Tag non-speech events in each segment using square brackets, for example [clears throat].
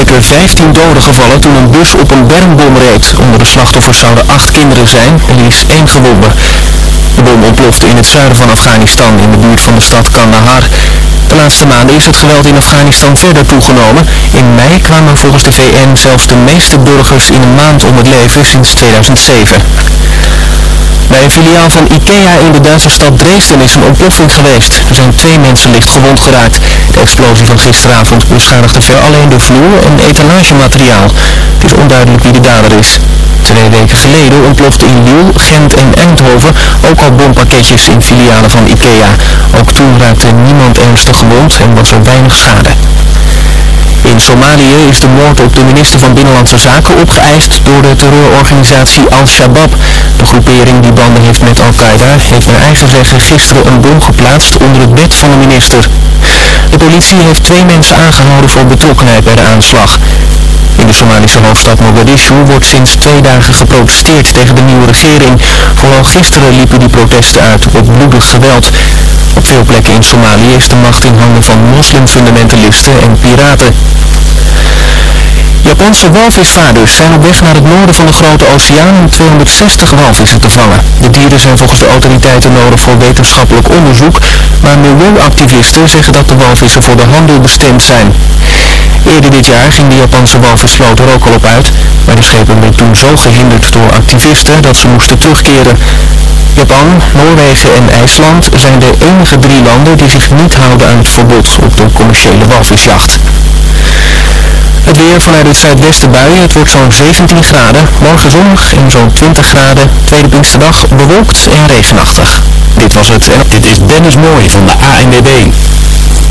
zeker 15 doden gevallen toen een bus op een bermbom reed. Onder de slachtoffers zouden acht kinderen zijn en er is één gewonde. De bom ontplofte in het zuiden van Afghanistan, in de buurt van de stad Kandahar. De laatste maanden is het geweld in Afghanistan verder toegenomen. In mei kwamen volgens de VN zelfs de meeste burgers in een maand om het leven sinds 2007. Bij een filiaal van IKEA in de Duitse stad Dresden is een ontploffing geweest. Er zijn twee mensen licht gewond geraakt. De explosie van gisteravond beschadigde ver alleen de vloer en etalagemateriaal. Het is onduidelijk wie de dader is. Twee weken geleden ontplofte in Lille, Gent en Eindhoven ook al bompakketjes in filialen van IKEA. Ook toen raakte niemand ernstig gewond en was er weinig schade. In Somalië is de moord op de minister van Binnenlandse Zaken opgeëist door de terreurorganisatie Al-Shabaab. De groepering die banden heeft met Al-Qaeda heeft naar eigen zeggen gisteren een bom geplaatst onder het bed van de minister. De politie heeft twee mensen aangehouden voor betrokkenheid bij de aanslag. In de Somalische hoofdstad Mogadishu wordt sinds twee dagen geprotesteerd tegen de nieuwe regering. Vooral gisteren liepen die protesten uit op bloedig geweld. Op veel plekken in Somalië is de macht in handen van moslimfundamentalisten en piraten. Japanse walvisvaarders zijn op weg naar het noorden van de Grote Oceaan om 260 walvissen te vangen. De dieren zijn volgens de autoriteiten nodig voor wetenschappelijk onderzoek, maar milieuactivisten zeggen dat de walvissen voor de handel bestemd zijn. Eerder dit jaar ging de Japanse walvisvloot er ook al op uit, maar de schepen werden toen zo gehinderd door activisten dat ze moesten terugkeren. Japan, Noorwegen en IJsland zijn de enige drie landen die zich niet houden aan het verbod op de commerciële walvisjacht. Het weer vanuit het zuidwesten buien, het wordt zo'n 17 graden. Morgen zonnig en zo'n 20 graden. Tweede Pinksterdag bewolkt en regenachtig. Dit was het. En... Dit is Dennis Mooij van de ANWB.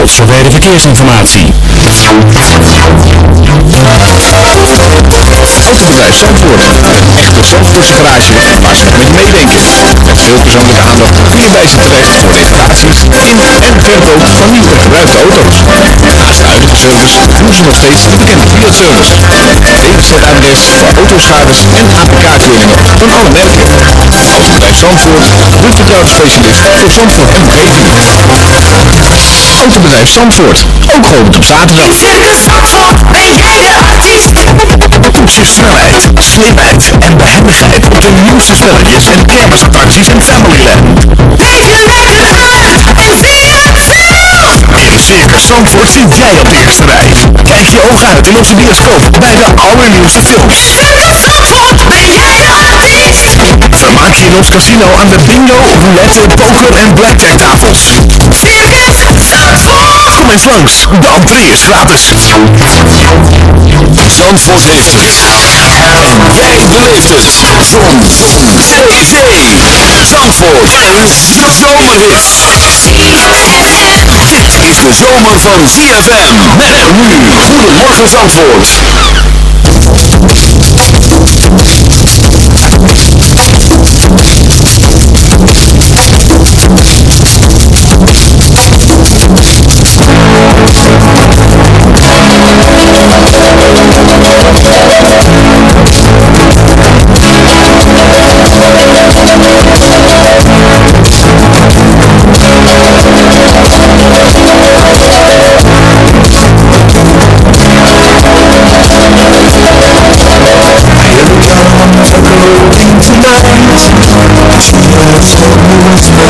Tot verkeersinformatie. Autobedrijf Zandvoort. Een echte Zandvoortse garage waar ze met meedenken. Met veel persoonlijke aandacht kun je bij ze terecht voor reparaties in en verkoop van nieuwe gebruikte auto's. Naast de huidige service doen ze nog steeds de bekende Fiat-service. DWZ-adres voor autoschades en APK-keuringen van alle merken. Autobedrijf Zandvoort, de vertrouwde specialist voor Zandvoort en omgeving. Autobedrijf Zandvoort, ook geopend op zaterdag. Toets je snelheid, slimheid en behendigheid op de nieuwste spelletjes en kermisattracties en Familyland. In Circus Zandvoort zit jij op de eerste rij. Kijk je ogen uit in onze bioscoop bij de allernieuwste films. Vermaak je in ons casino aan de bingo, roulette, poker en blackjack tafels. Kom eens langs, de entree is gratis. Zandvoort heeft het. En jij beleeft het. Zon. Zee. Zee. Zandvoort. En zomerhit. Dit is de zomer van ZFM. Met nu. Goedemorgen Zandvoort.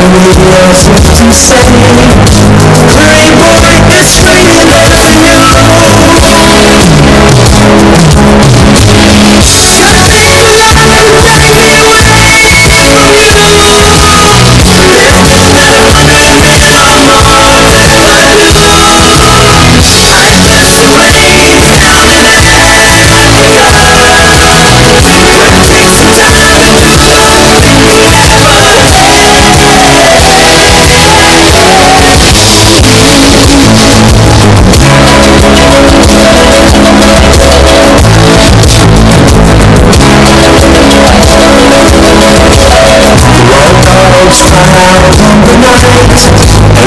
Nobody else wants to say Playboy, that's why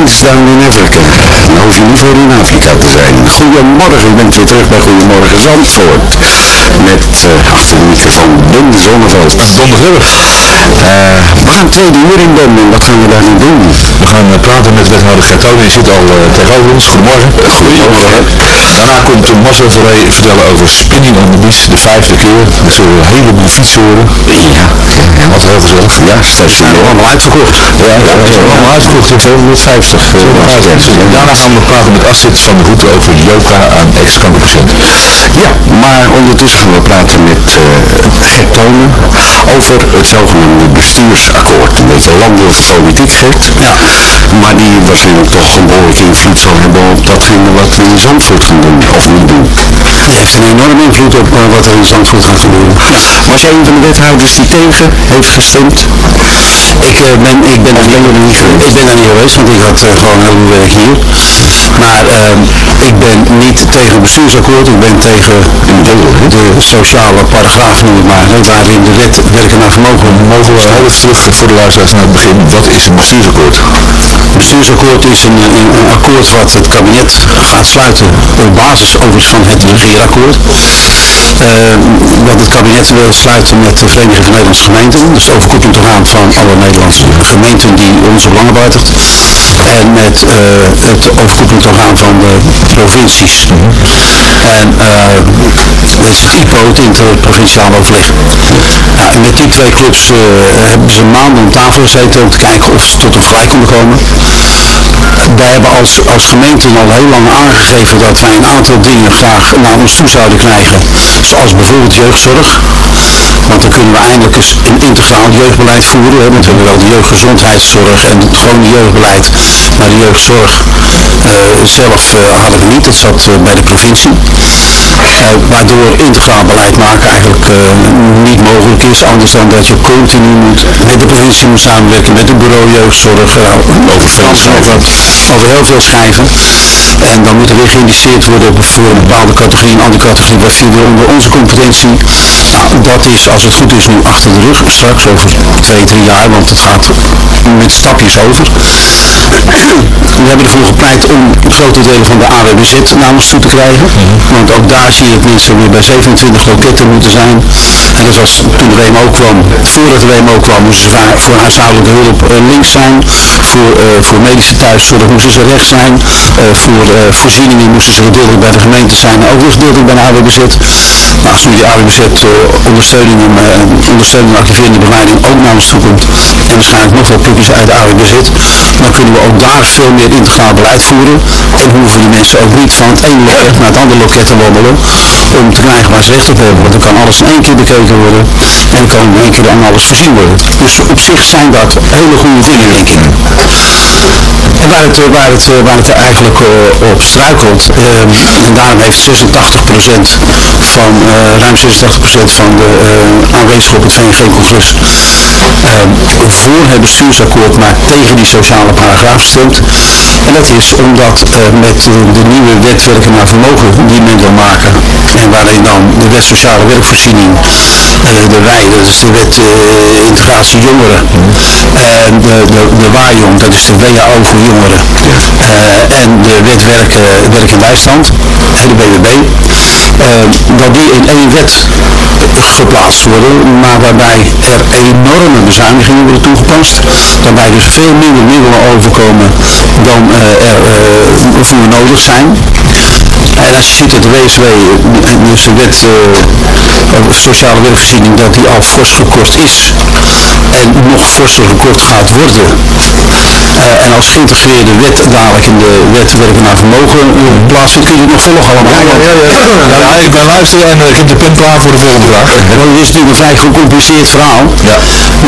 In Africa. Nou hoef je niet voor in Afrika te zijn. Goedemorgen, u bent weer terug bij Goedemorgen Zandvoort. Met uh, achter de microfoon Ben Zonneveld. Donderdag. Uh, we gaan tweede uur in Ben en wat gaan we daar nu doen? We gaan uh, praten met wethouder Gertone, die zit al tegenover ons. Goedemorgen. Goedemorgen. Daarna komt Marcel Verree vertellen over Spinning on the Beach, de vijfde keer. Er zullen een heleboel fietsen horen. Ja. En wat heel gezellig. Ja, dat is allemaal uitverkocht. Ja, ja, is allemaal uitverkocht. Je hebt 750. Daarna gaan we praten met Astrid van der Hoed over yoga aan ex-kankerpatiënten. Ja, maar ondertussen gaan we praten met uh, Gert Tonen over het zogenaamde bestuursakkoord. Een beetje landelijke politiek, Gert. Ja. Maar die waarschijnlijk toch een behoorlijke invloed zal hebben op datgene wat we in Zandvoort gaan doen of niet doen. Die heeft een enorme invloed op uh, wat er in Zandvoort gaat gebeuren. Was jij een van de wethouders die tegen heeft gestemd? Ik, uh, ben, ik ben er niet geweest. Ik ben er niet geweest, want ik had uh, gewoon heel veel werk hier. Maar uh, ik ben niet tegen het bestuursakkoord, ik ben tegen de sociale paragraaf, noem het maar, waarin de wet werken naar vermogen. Mogen we heel terug voor de luisteraars naar het begin, wat is een bestuursakkoord? Een bestuursakkoord is een, een, een, akkoord wat het kabinet gaat sluiten basis overigens van het regeerakkoord. Uh, wat het kabinet wil sluiten met de Vereniging van Nederlandse Gemeenten, dus de overkoepelingsorgaan van alle Nederlandse gemeenten die onze belangen behartigt. En met uh, het overkoepelingsorgaan van de provincies. En dat is het IPO, het interprovinciaal overleg. Ja, met die twee clubs hebben ze maanden om tafel gezeten om te kijken of ze tot een vergelijk konden komen. Wij hebben als, als gemeente al heel lang aangegeven dat wij een aantal dingen graag naar ons toe zouden krijgen. Zoals bijvoorbeeld jeugdzorg. Want dan kunnen we eindelijk eens een integraal jeugdbeleid voeren. Want we hebben wel de jeugdgezondheidszorg en het gewone jeugdbeleid. Maar de jeugdzorg uh, zelf hadden we niet. Dat zat uh, bij de provincie. waardoor integraal beleid maken eigenlijk niet mogelijk is. Anders dan dat je continu moet met de provincie moet samenwerken. Met het bureau jeugdzorg. Over over heel veel schrijven. En dan moet er weer geïnvesteerd worden voor een bepaalde categorie, een andere categorie, wat viel onze competentie. Nou, dat is, als het goed is, nu achter de rug, straks over twee, drie jaar, want het gaat met stapjes over. We hebben ervoor gepleit om grote delen van de AWBZ naar ons toe te krijgen. Want ook daar zie je dat mensen weer bij 27 loketten moeten zijn. En dat was toen de WMO kwam, voordat de WMO kwam, moesten ze voor huishoudelijke hulp eh, links zijn. Voor, eh, voor medische thuiszorg moesten ze rechts zijn. Eh, voor voorzieningen moesten ze gedeeltelijk bij de gemeente zijn, ook weer gedeeltelijk bij de AWBZ. Als nu de AWBZ ondersteuning, en, eh, ondersteuning en activerende begeleiding ook naar ons toe komt, en waarschijnlijk nog wel plukjes uit de AWBZ, dan kunnen we ook daar veel meer integraal beleid voeren. Dan hoeven de mensen ook niet van het ene loket naar het andere loket te wandelen om te krijgen waar ze recht op hebben. Want dan kan alles in één keer bekeken worden en dan kan in één keer aan alles voorzien worden. Dus op zich zijn dat hele goede dingen, denk ik. En waar het, eh, waar het, eh, waar het eigenlijk op struikelt, ehm, en daarom heeft 86% van, eh, ruim 86% van de uh, aanwezigen op het VNG-congres ehm, voor het bestuursakkoord, maar tegen die sociale paragraaf stemt. En dat is omdat eh, met de, nieuwe wet werken naar vermogen die men wil maken, en waarin dan de wet sociale werkvoorziening, eh, de wij, dat is de wet eh, integratie jongeren, en de, de, de dat is de WAO voor jongeren, eh, en de wet werken, werk en bijstand, en de BWB, eh, dat die in één wet geplaatst worden, maar waarbij er enorme bezuinigingen worden toegepast, waarbij dus veel minder middelen overkomen dan eh, er eh, voor nodig zijn. En als je ziet dat de WSW, eh, dus de wet eh, sociale werkvoorziening, dat die al fors gekort is en nog forser gekort gaat worden. Eh, en als geïntegreerde wet dadelijk in de wet werken naar vermogen uh, plaatsen, kun je het nog volgen allemaal. Ja, ja, ja. ja, ik ben luisteren en eh, ik heb de pen klaar voor de volgende vraag. Het is natuurlijk een vrij gecompliceerd verhaal. Ja.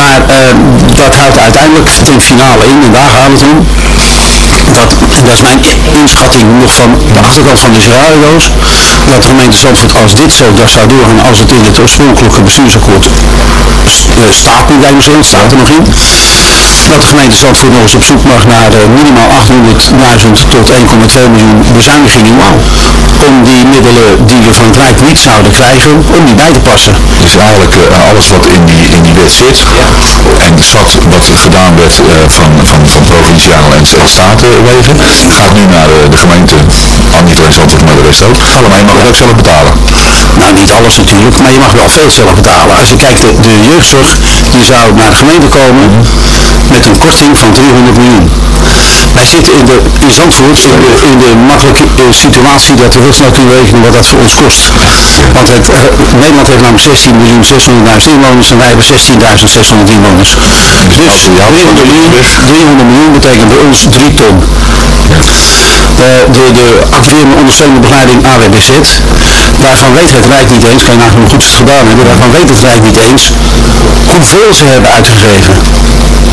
Maar eh, dat houdt uiteindelijk ten finale in, en daar gaat het om. Dat, en dat is mijn inschatting nog van de achterkant van de scenario's. Dat de gemeente Zandvoort als dit zo dat zou doorgaan als het in het oorspronkelijke bestuursakkoord eh, staat nu bij museum, staat er nog in. Dat de gemeente Zandvoort nog eens op zoek mag naar eh, minimaal 800.000 tot 1,2 miljoen bezuinigingen. Om die middelen die we van het Rijk niet zouden krijgen, om die bij te passen. Dus eigenlijk eh, alles wat in die, in die wet zit en zat, wat gedaan werd van, van, van provinciale en statenwegen, gaat nu naar de gemeente, al niet alleen Zandvoort, maar de rest ook. Maar het ook zelf betalen. Nou, niet alles natuurlijk, maar je mag wel veel zelf betalen. Als je kijkt, de, de jeugdzorg, die zou naar de gemeente komen met een korting van 300 miljoen. Wij zitten in, de, in Zandvoort in de, in de makkelijke eh, situatie dat we heel snel kunnen rekenen wat dat voor ons kost. Want het, eh, Nederland heeft namelijk 16 miljoen 600.000 inwoners en wij hebben 16.600 inwoners. Dus 300 miljoen, 300 miljoen betekent bij ons 3 ton. De, de, de activerende ondersteunende begeleiding AWBZ, daarvan weet het Rijk niet eens, kan je nagaan hoe goed het gedaan hebben, daarvan weet het Rijk niet eens hoeveel ze hebben uitgegeven.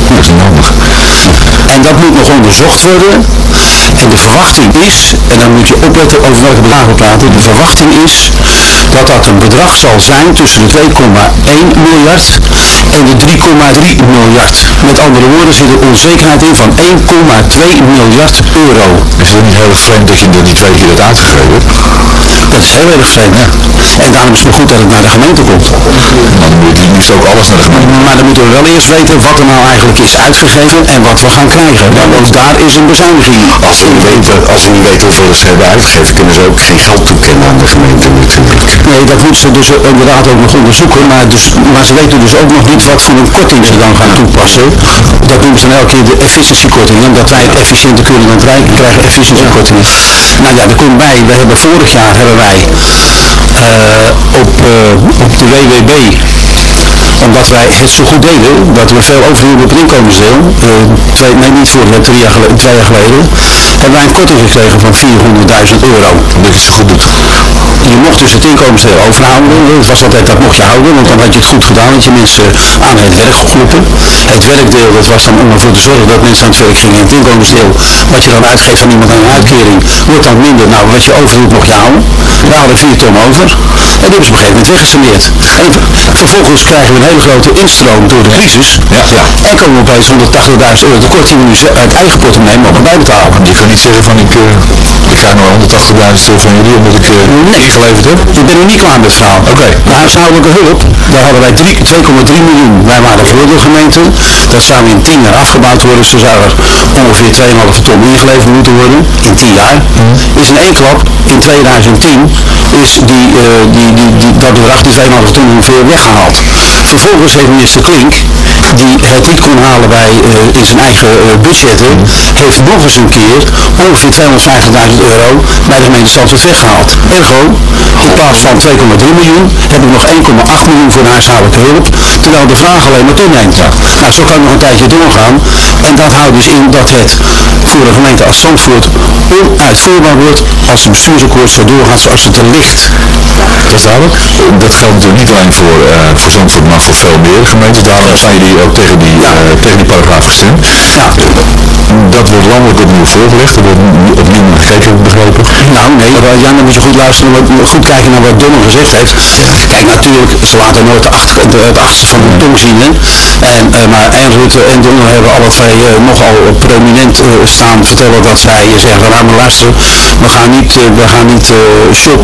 Dat is niet handig. En dat moet nog onderzocht worden. En de verwachting is, en dan moet je opletten over welke bedragen we praten, de verwachting is dat dat een bedrag zal zijn tussen de 2,1 miljard en de 3,3 miljard. Met andere woorden zit er onzekerheid in van 1,2 miljard euro. Is het niet heel vreemd dat je er niet twee keer hebt uitgegeven? Dat is heel erg vreemd. En daarom is het maar goed dat het naar de gemeente komt. Dan moet liefst ook alles naar de gemeente. Maar dan moeten we wel eerst weten wat er nou eigenlijk is uitgegeven en wat we gaan krijgen. Want ook daar is een bezuiniging. Als we niet weten, als we niet weten hoeveel ze hebben uitgegeven, kunnen ze ook geen geld toekennen aan de gemeente natuurlijk. Nee, dat moeten ze dus inderdaad ook nog onderzoeken. Maar, dus, maar ze weten dus ook nog niet wat voor een korting ze dan gaan toepassen. Dat noemen ze dan elke keer de efficiëntiekorting. Omdat wij het efficiënter kunnen dan het Rijk, krijgen efficiëntiekortingen. Nou ja, er komt bij, we hebben vorig jaar hebben wij eh, op, eh, op de WWB omdat wij het zo goed deden, dat we veel overhielden op het inkomensdeel, eh, twee, nee niet vorig jaar, drie jaar geleden, twee jaar geleden, hebben wij een korting gekregen van 400.000 euro. Het zo goed. Je mocht dus het inkomensdeel overhouden. Het was altijd, dat mocht je houden, want dan had je het goed gedaan, want je mensen aan het werk geholpen. Het werkdeel, dat was dan om ervoor te zorgen dat mensen aan het werk gingen. Het inkomensdeel, wat je dan uitgeeft aan iemand aan een uitkering, wordt dan minder. Nou, wat je overdoet mocht je houden. Daar hadden we 4 ton over. En die hebben ze op een gegeven moment weggesaneerd. En vervolgens krijgen we een hele grote instroom door de crisis. Ja, ja. En komen we opeens 180.000 euro tekort die we nu uit eigen portemonnee mogen bijbetalen. Je kan niet zeggen van ik, uh, ik krijg nog 180.000 van jullie omdat ik uh, nee. ingeleverd heb. Ik ben nog niet klaar met het verhaal. Oké. Okay. De huishoudelijke hulp, daar hadden wij 2,3 miljoen. Wij waren voordeelgemeente. Dat zou in 10 jaar afgebouwd worden. Dus er zou er ongeveer 2,5 ton ingeleverd moeten worden. In 10 jaar. Is in één klap in 2010 is die, uh, die, die, die, dat bedrag, die 2,5 ton ongeveer weggehaald. Vervolgens heeft minister Klink, die het niet kon halen bij, uh, in zijn eigen uh, budgetten, heeft nog eens een keer ongeveer 250.000 euro bij de gemeente Zandvoort weggehaald. Ergo, in plaats van 2,3 miljoen heb ik nog 1,8 miljoen voor de huishoudelijke hulp, terwijl de vraag alleen maar toeneemt. Nou, zo kan ik nog een tijdje doorgaan. En dat houdt dus in dat het voor de gemeente als onuitvoerbaar wordt als de bestuursakkoord zo doorgaat zoals het er ligt. Dat. Dat geldt natuurlijk niet alleen voor, uh, voor Zandvoort, maar voor veel meer gemeenten. Daarom zijn jullie ook tegen die, uh, tegen die paragraaf gestemd. Ja. Dat wordt landelijk opnieuw voorgelegd. Er wordt opnieuw naar gekeken, begrepen. Nou, nee, Jan, dan moet je goed luisteren, goed kijken naar wat Donner gezegd heeft. Kijk, natuurlijk, ze laten nooit de achter, de, het achterste van de tong zien. Hè? En, uh, maar en Rutte en Donner hebben alle twee nogal prominent staan vertellen dat zij zeggen van nou maar luisteren, we gaan niet, we gaan niet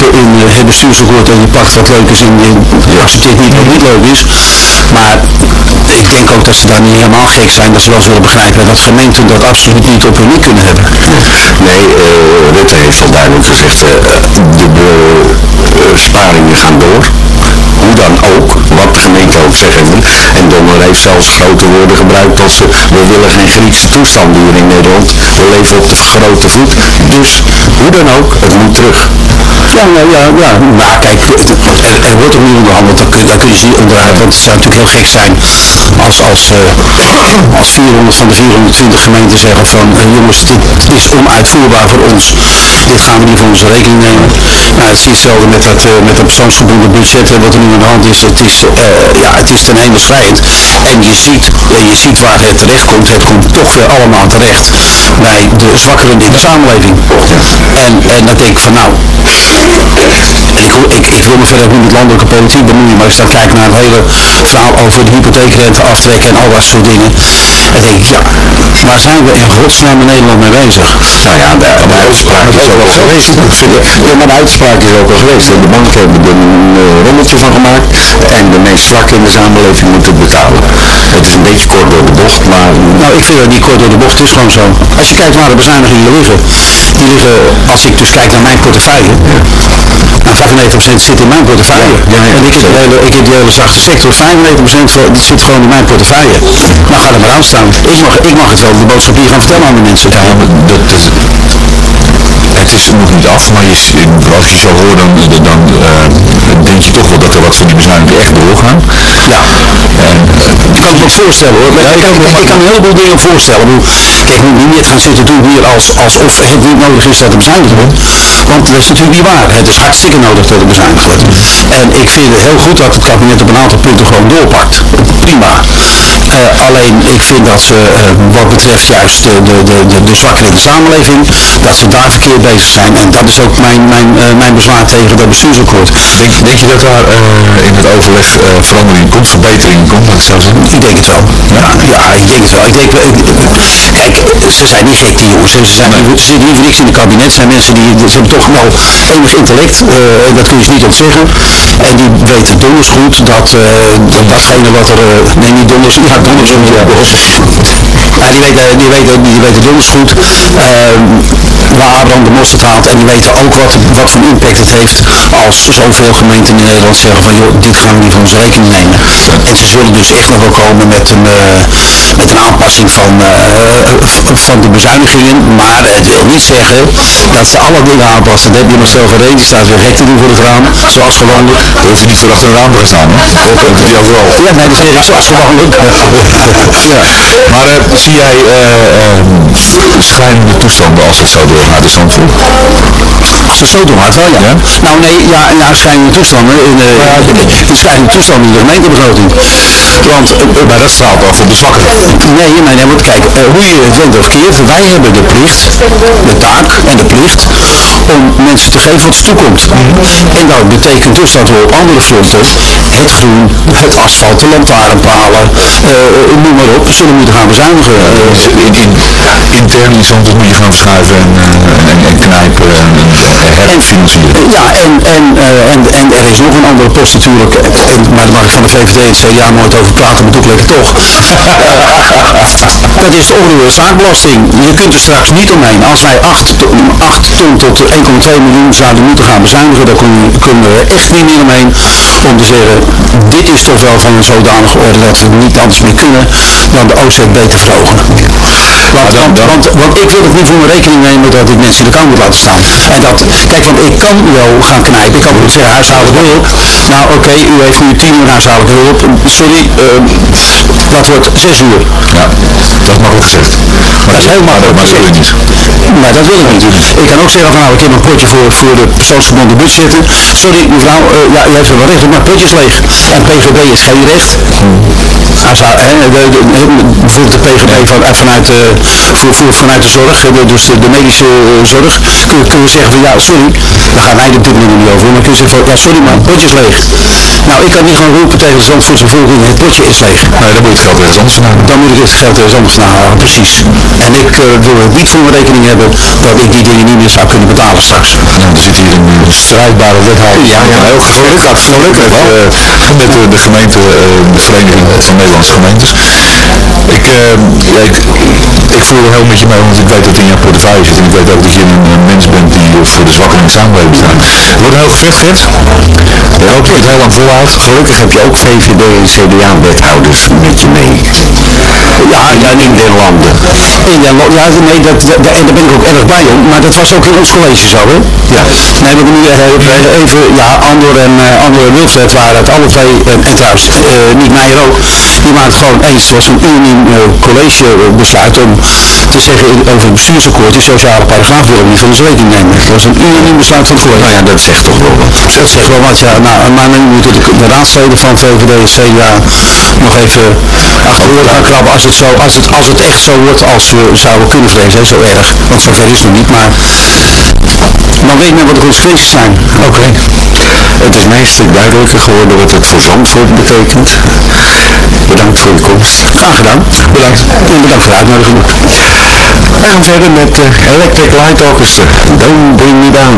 shoppen in het bestuursakkoord en je pakt wat leuk is en je accepteert niet wat niet leuk is. Maar ik denk ook dat ze daar niet helemaal gek zijn, dat ze wel zullen begrijpen dat gemeenten dat absoluut niet op hun nek kunnen hebben. Nee, uh, Rutte heeft al duidelijk gezegd, uh, de besparingen gaan door. Hoe dan ook, wat de gemeente ook zeggen wil. En Donner heeft zelfs grote woorden gebruikt als we willen geen Griekse toestand hier in Nederland. We leven op de grote voet. Dus hoe dan ook, het moet terug. Ja, ja, ja, ja. maar kijk, er, er wordt opnieuw onderhandeld, dat, dat kun je zien onderuit, want het zou natuurlijk heel gek zijn als, als, uh, [clears throat] als 400 van de 420 gemeenten zeggen van jongens, dit is onuitvoerbaar voor ons, dit gaan we niet voor onze rekening nemen. Nou, het is hetzelfde met dat, uh, met dat persoonsgebonden budget wat er nu aan de hand is. Het is, ja, het is ten hemel schrijend. En je ziet, je ziet waar het terecht komt. Het komt toch weer allemaal terecht bij de zwakkeren in de samenleving. En, en dan denk ik van nou, ik, ik, ik wil me verder niet met landelijke politiek bemoeien, maar ik sta kijken naar het hele verhaal over de aftrekken en al dat soort dingen. Dan denk ik, ja, waar zijn we in godsnaam in Nederland mee bezig? Nou ja, de, de uitspraak is ook al geweest. Ja, maar de uitspraak is ook al geweest. De banken hebben er een uh, rommeltje van gemaakt en de meest zwakken in de samenleving moeten betalen. Het is een beetje kort door de bocht, maar... Nou, ik vind dat niet kort door de bocht, het is gewoon zo. Als je kijkt waar de bezuinigingen liggen, die liggen, als ik dus kijk naar mijn portefeuille, nou, 95% zit in mijn portefeuille. Ja, ja, en ik heb, de hele, ik heb de hele zachte sector, 95% zit gewoon mijn portefeuille. Nou, ga er maar aan staan. Ik mag, ik mag het wel de boodschap hier gaan vertellen aan de mensen. Dat, het is nog niet af, maar je, als je zo hoort, dan, dan uh, denk je toch wel dat er wat van die bezuinigingen echt doorgaan. Ja. En, uh, ik kan me voorstellen hoor. Ja, ik, kan, ik, ik kan een heleboel dingen voorstellen. Kijk, moet niet net gaan zitten doen hier als, alsof het niet nodig is dat er bezuinigd wordt. Want dat is natuurlijk niet waar. Het is hartstikke nodig dat er bezuinigd wordt. En ik vind het heel goed dat het kabinet op een aantal punten gewoon doorpakt. Prima. Uh, alleen ik vind dat ze wat betreft juist de, de, de, de zwakkeren in de samenleving, dat ze daar verkeerd bezig zijn. En dat is ook mijn, mijn, uh, mijn bezwaar tegen dat bestuursakkoord. Denk, denk je dat daar in het overleg verandering komt, verbetering komt, laat ik zo zeggen? Ik denk het wel. Ja, ja ik denk het wel. Ik denk, kijk, ze zijn niet gek die jongens. Ze, zijn, nee. ze zitten niet voor niks in het kabinet. Zijn mensen die, ze hebben toch wel enig intellect. dat kun je ze niet ontzeggen. En die weten donders goed dat, dat datgene wat er... nee, niet donders. Ja, Ja, ja, die weten, die weten, die weten donders goed waar Abraham de mosterd haalt. En die weten ook wat, wat voor impact het heeft als zoveel gemeenten in Nederland zeggen van joh, dit gaan we niet van onze rekening nemen. En ze zullen dus echt nog wel komen met een, uh, met een aanpassing van, uh, van de bezuinigingen. Maar het wil niet zeggen dat ze alle dingen aanpassen. Dan heb je nog zelf een die staat weer gek te doen voor het raam. Zoals gewoonlijk. Hoef je niet voor achter een raam te gaan staan. Hè? Dat hij overal. Ja, nee, dat zeg ik zoals gewoonlijk. Ja. Maar uh, zie jij schrijnende toestanden als het zo doorgaat in Zandvoort? Als het zo doorgaat wel, ja. Nou nee, ja, ja schrijnende toestanden in de, de schrijnende toestanden in de gemeentebegroting. Want, eh, Maar dat straalt op de zwakkeren. nee, nee, nee, want kijk, eh, hoe je het went of keert, wij hebben de plicht, de taak en de plicht om mensen te geven wat ze toekomt. En dat betekent dus dat we op andere fronten het groen, het asfalt, de lantaarnpalen, eh, noem maar op, zullen moeten gaan bezuinigen. Eh, In, in, intern in Zandvoort moet je gaan verschuiven en, eh, en, en knijpen en, en herfinancieren. Ja, en, en, eh, en, en er is nog een andere post natuurlijk, en, maar daar mag ik van de VVD en het CDA nooit over praten, maar doe ik lekker toch. [laughs] dat is de onroerende zaakbelasting. Je kunt er straks niet omheen. Als wij 8, ton tot 1,2 miljoen zouden moeten gaan bezuinigen, dan kunnen we- kunnen we echt niet meer omheen om te zeggen, dit is toch wel van een zodanige orde dat we niet anders meer kunnen dan de OZB te verhogen. Want, want, want, want ik wil het niet voor mijn rekening nemen dat ik mensen in de kou moet laten staan. En dat, kijk, want ik kan wel gaan knijpen. Ik kan bijvoorbeeld zeggen huishoudelijke hulp. Nou oké, u heeft nu 10 uur huishoudelijke hulp. Sorry, ehm, dat wordt 6 uur. Ja, dat is makkelijk gezegd. Maar Dat is heel makkelijk Maar dat niet. Maar dat wil ik niet. Ik kan ook zeggen van nou, ik heb een potje voor, voor de persoonsgebonden bus zitten. Sorry mevrouw, eh, ja, u heeft er wel recht op, maar het potje is leeg. En PGB is geen recht. Zou, hè, de, de, de- bijvoorbeeld de PGB van, eh, vanuit, de voor, voor, vanuit de zorg, de- dus de, de medische eh, zorg, kun, kun je zeggen van ja, sorry, daar gaan wij op dit moment niet over. Maar kun je zeggen van ja, sorry, maar het potje is leeg. Nou, ik kan niet gaan roepen tegen de Zandvoortse bevolking, het potje is leeg. Nee, dan moet je het geld ergens anders vandaan. Dan moet ik het geld ergens anders vandaan halen, precies. En ik eh, wil het niet voor mijn rekening hebben dat ik die dingen niet meer zou kunnen betalen straks. Nou, er zit hier een strijdbare wethouder. Ja, ja, heel gelukkig. Gelukkig met, eh, met de, de gemeente, eh, de Vereniging van Nederlandse Gemeentes. Ik, eh, ja, ik, ik voel er heel met je mee, want ik weet dat in jouw portefeuille zit. En ik weet ook dat je een mens bent die voor de zwakken in de samenleving staat. Het wordt een heel gevecht, Gert. Ik hoop dat je het heel lang volhoudt. Gelukkig heb je ook VVD en CDA-wethouders met je mee. Ja, ja, in den landen. In den ja, nee, dat, dat, daar ben ik ook erg blij om, maar dat was ook in ons college zo, hè? Ja. Nee, we moeten nu eh, even, ja, Andor en, uh, Andor en Wilfred waren het alle twee, en, en trouwens, niet Meijer ook, die waren het gewoon eens, het was een unaniem eh, collegebesluit om te zeggen over het bestuursakkoord, die sociale paragraaf wil ik niet van de rekening nemen. Dat was een unaniem besluit van het college. Nou ja, dat zegt toch wel wat. Dat zegt wel wat, ja. Nou, maar nu moeten de, de raadsleden van VVD en CDA nog even achter de gaan krabben als het, zo, als, het, als het echt zo wordt als we zouden kunnen vrezen. hè, Zo erg. Want zover is het nog niet, maar dan weet men wat de consequenties zijn. Oké. Het is mij duidelijker geworden wat het voor betekent. Bedankt voor je komst. Graag gedaan. Bedankt. En bedankt voor de uitnodiging. We gaan verder met de Electric Light Orchestra. Don't bring me down.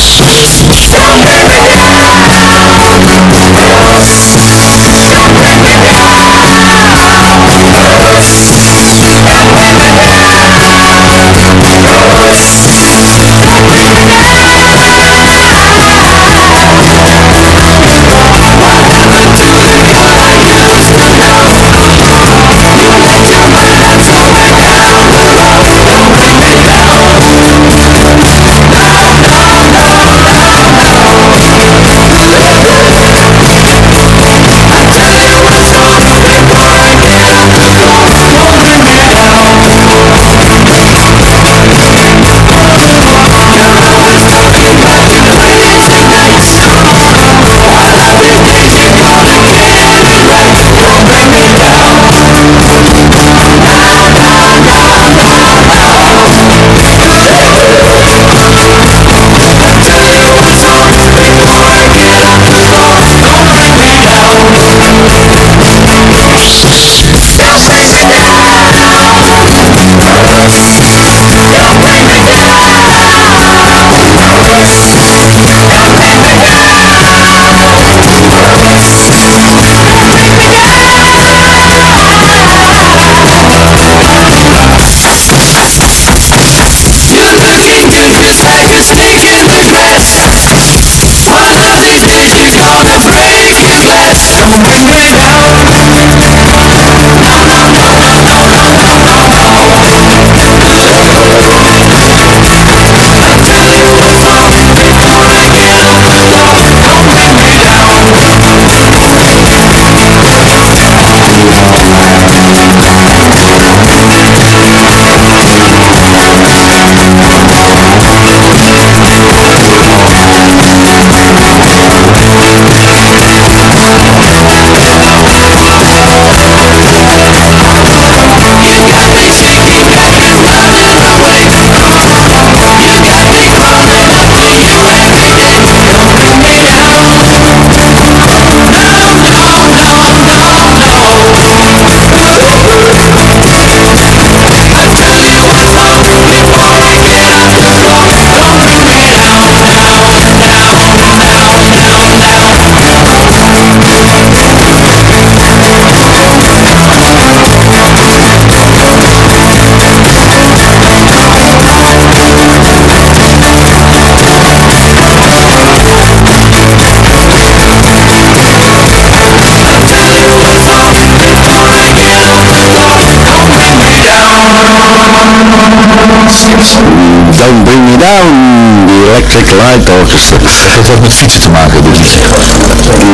Electric Light Orchestra. Heeft dat met fietsen te maken, dit liedje?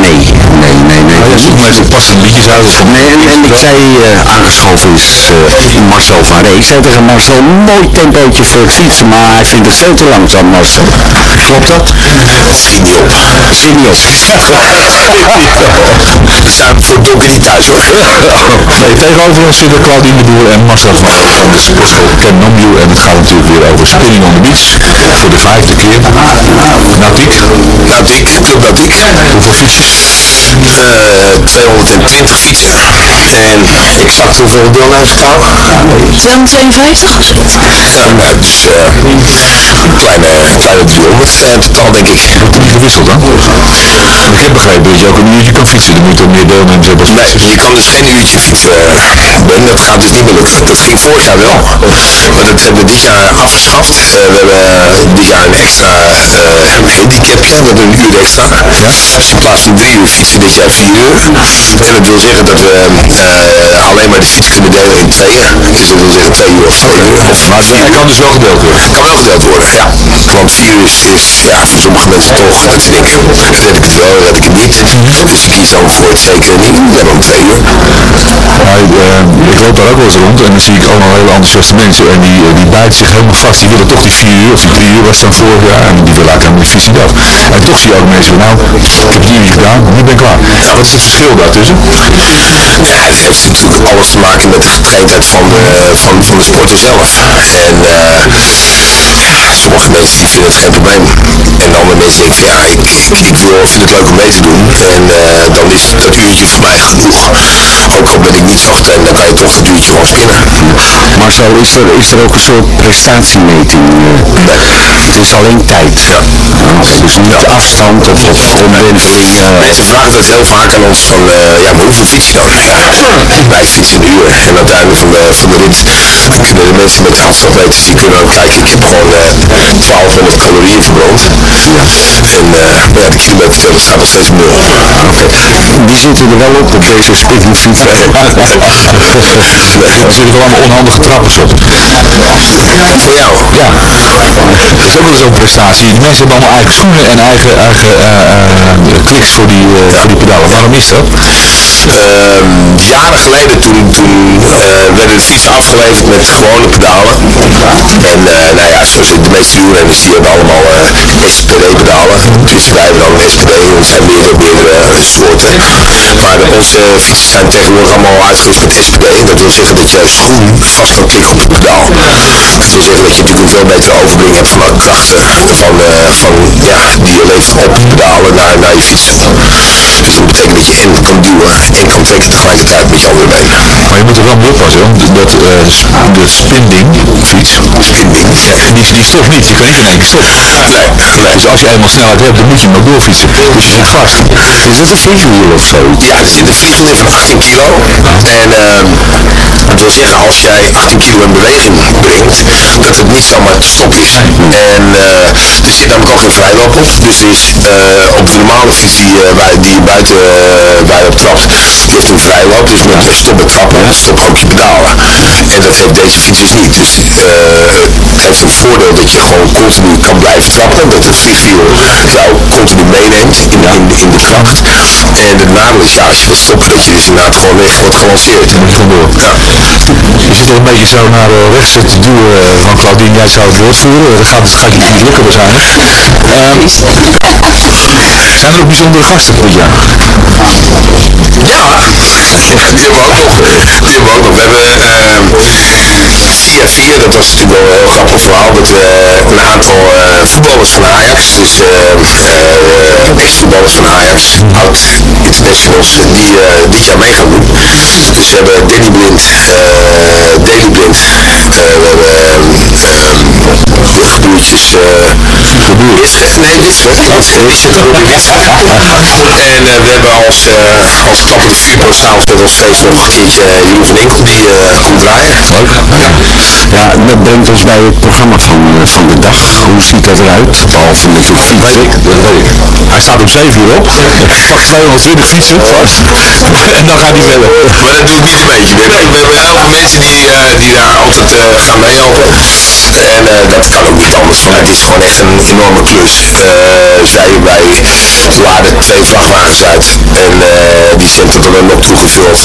Nee, nee, nee, nee. Oh, ja, zoek maar even passende liedjes uit. Nee, en, en ik zei, eh, aangeschoven is eh, Marcel van Ree. Ik zei tegen Marcel, mooi tempootje voor het fietsen, maar hij vindt het veel te langzaam, Marcel. Klopt dat? Schiet niet op. Schiet niet op. We zijn voor donker niet thuis hoor. Nee, tegenover ons zitten Claudine de Boer en Marcel van van de sportschool. En het gaat natuurlijk weer over Spinning on the Beach. Voor de vijfde keer. Natiek. Natiek, Club Natiek. Hoeveel fietsers? Eh 220 fietsen. En exact hoeveel deelnemerstaal? 252? Ja, dus eh een kleine, kleine 300 eh, in totaal denk ik. Wordt er niet gewisseld dan? Want ik heb begrepen dat je ook een uurtje kan fietsen. Dan moet je meer deelnemers hebben als Nee, je kan dus geen uurtje fietsen. eh, Ben, dat gaat dus niet meer lukken. Dat ging vorig jaar wel. Maar dat hebben we dit jaar afgeschaft. Eh, we hebben eh, dit jaar een extra eh handicapje met een uur extra. Dus in plaats van drie uur fietsen dit jaar vier uur. En dat wil zeggen dat we eh, alleen maar de fiets kunnen delen in tweeën. Dus dat wil zeggen twee uur of twee uur. Of Maar hij uur. kan dus wel gedeeld worden. kan wel gedeeld worden, ja. Want vier uur is, is ja, voor sommige mensen toch dat ze denken, red ik het wel, red ik het niet. Dus ze kiezen dan voor het zeker niet. Dan twee uur. Maar eh, ik loop daar ook wel eens rond en dan zie ik allemaal hele enthousiaste mensen. En die, eh, die bijten zich helemaal vast. Die willen toch die vier uur, of die drie uur was het dan vorig jaar. En die willen eigenlijk helemaal die fiets niet af. En toch zie je ook mensen, nou, ik heb het uurtje gedaan, nu ben ik Wat is het verschil daartussen? Ja, het heeft natuurlijk alles te maken met de getraiндheid van de, van, van de sporter zelf. En eh, sommige mensen die vinden het geen probleem. En andere mensen denken van ja, ik, ik, ik wil, vind het leuk om mee te doen. En eh, dan is dat uurtje voor mij genoeg. Ook al ben ik niet zo getraind, dan kan je toch het uurtje gewoon spinnen. Marcel, is er, is er ook een soort prestatiemeting? eh? het is alleen tijd. Ja. dus niet afstand of, of omwenteling. eh, Mensen vragen dat heel vaak aan ons van, eh, ja, maar hoeveel fiets je dan? Wij fietsen een uur en aan het einde van de, van de rit kunnen de mensen met de afstandmeters, die kunnen ook kijken, ik heb gewoon eh 1200 calorieën verbrand. En eh, maar ja, de kilometer staat nog steeds nul. die zitten er wel op op deze spinningfiets. [laughs] Er zitten wel allemaal onhandige trappers op. Voor jou? Ja, dat is ook wel zo'n prestatie. Die mensen hebben allemaal eigen schoenen en eigen, eigen eh, eh, kliks voor die, eh, voor die pedalen. Waarom is dat? Ehm, jaren geleden toen, toen eh, werden de fietsen afgeleverd met gewone pedalen. En eh, nou ja, de meeste wielrenners die hebben allemaal eh, SPD-pedalen. Dus wij hebben dan een SPD, zijn meerdere, meerdere soorten. Maar onze fietsen zijn tegenwoordig allemaal uitgerust met SPD. Dat wil zeggen dat je schoen vast kan klikken op het pedaal. Dat wil zeggen dat je natuurlijk een veel betere overbreng hebt van de krachten van, eh, van ja, die je levert op pedalen naar, naar je fiets. Dus dat betekent dat je en kan duwen en kan trekken tegelijkertijd met je andere been. Maar je moet er wel mee oppassen, want dat, eh, de spinding fiets, Spinding. die, die stopt niet, die kan niet in één keer stoppen. Dus als je eenmaal snelheid hebt, dan moet je maar doorfietsen. Dus je zit vast. Is het een vliegwiel of zoiets? Ja, er zit een vliegwiel van 18 kilo. En ehm dat wil zeggen, als jij 18 kilo in beweging brengt, dat het niet zomaar te stoppen is. En eh, er zit namelijk ook geen vrijloop op. Dus is eh, op de normale fiets die, eh, waar, die je buiten je op trapt, heeft een vrijloop. Dus met stopt met trappen, stop je ook je pedalen. En dat heeft deze fiets dus niet. Dus het heeft een voordeel dat je gewoon continu kan blijven trappen. Dat het vliegwiel jou continu meeneemt in, in, in de kracht. En het nadeel is, ja, als je wil stoppen, dat je dus inderdaad gewoon echt wordt gelanceerd. Dan moet je gewoon door. Je zit er een beetje zo naar uh, rechts te duwen eh, van Claudine, jij zou het woord voeren. Dat gaat, gaat je niet lukken waarschijnlijk. Ehm, zijn er ook bijzondere gasten voor dit jaar? Ja, [laughs] die hebben we ook nog. Die hebben we ook nog. We hebben ehm, via via, dat was natuurlijk wel een heel grappig verhaal, dat we een aantal eh, voetballers van Ajax, dus eh, eh, ex-voetballers van Ajax, oud-internationals, die eh, dit jaar mee gaan doen. Dus we hebben Danny Blind, eh Daley Blind, eh, we hebben ehm, de gebroertjes eh Witsche, nee Witsche, de Witsche. En eh, we hebben als, eh als de vuurpoot s'avonds met ons feest nog een keertje eh, Jeroen van Inkel die eh komt draaien. Ja, dat brengt ons bij het programma van, eh, van de dag. Hoe ziet dat eruit? Behalve. Dat weet ik. Hij staat om 7 uur op, pakt 220 fietsen vast en dan gaat hij verder. Maar dat doe ik niet een beetje. We, we hebben heel veel mensen die, eh, die daar altijd eh, gaan meehelpen. En eh, dat kan ook niet anders, want het is gewoon echt een enorme klus. Eh, zij, wij laden twee vrachtwagens uit en eh, die zijn tot een nog toegevuld.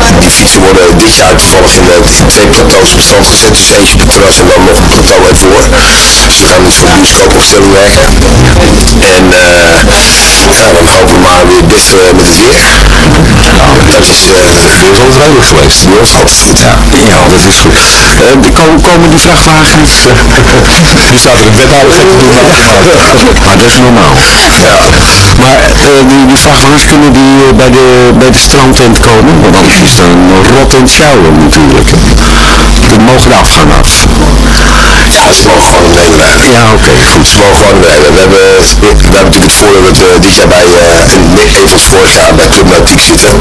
Nou, die fietsen worden dit jaar toevallig in de twee plateaus op stand gezet, dus eentje het terras en dan nog een plateau ervoor. Dus we gaan nu voor bioscoopopstelling werken. En eh, ja, dan hopen we maar weer het beste met het weer. Dat is, eh, is altijd redelijk geweest. die was altijd goed. Ja, ja, dat is goed. Eh, de komen, komen die vrachtwagens? Nu staat er een wethouder gek te doen. maar- maar dat is normaal. Ja. Maar eh, die, die vrachtwagens kunnen die eh, bij, de, bij de strandtent komen? Want anders is het een rot het sjouwen natuurlijk. Die mogen er af vanaf. Ja, ze mogen gewoon omheen rijden. Ja, oké, goed. Ze mogen gewoon omheen. We hebben, we hebben natuurlijk het voordeel dat we dit jaar bij, eh een van het vorig jaar bij Club Nautiek zitten.